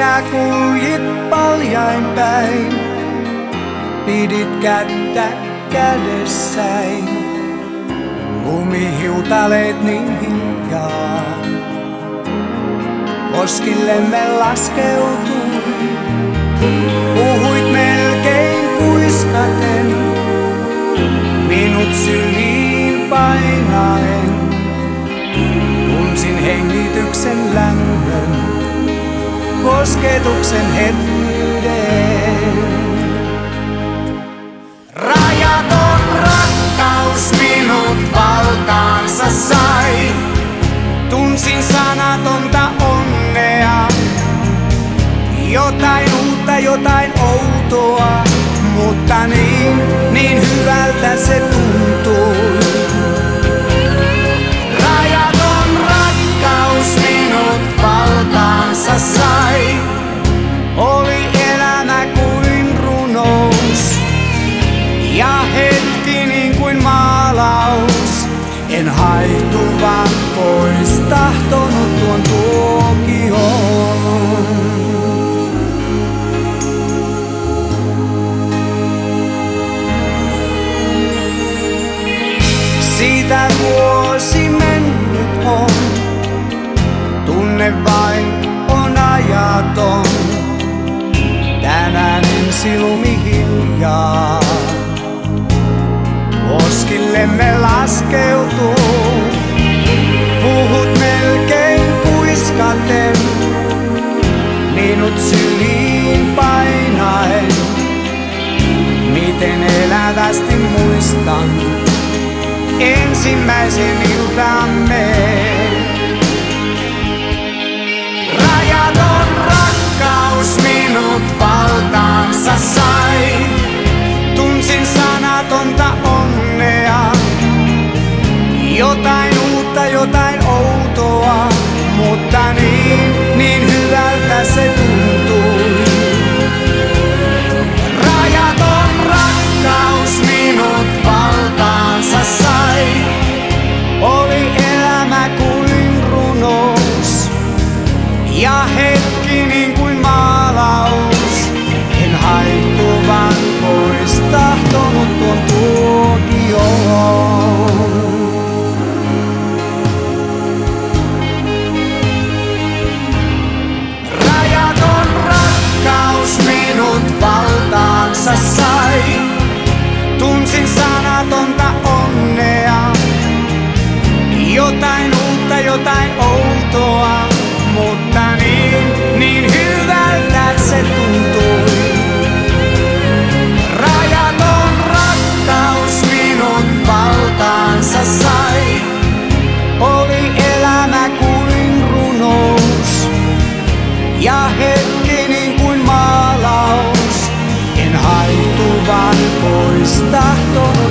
Sinä kuljit paljain päin, pidit kättä kädessäin. Lumihiutaleet niin hiljaa, poskillemme laskeutui. Puhuit melkein kuiskaten, minut syliin painaen. Tunsin hengityksen lämmön kosketuksen herkkyyden. Rajaton rakkaus minut valtaansa sai. Tunsin sanatonta onnea. Jotain uutta, jotain outoa, mutta niin, niin Siitä vuosi mennyt on, tunne vain on ajaton. Tänään ensi lumi hiljaa. Koskillemme laskeutuu, puhut melkein kuiskaten, minut syliin painaen. Miten elävästi muistan ensimmäisen iltamme. Rajaton rakkaus minut valtaansa sai, tunsin sanatonta jotain uutta, jotain outoa, mutta niin, niin hyvältä se outoa, mutta niin, niin hyvältä se tuntui. Rajaton rakkaus minun valtaansa sai, oli elämä kuin runous ja hetki niin kuin maalaus. En haihtuvan pois tahtonut.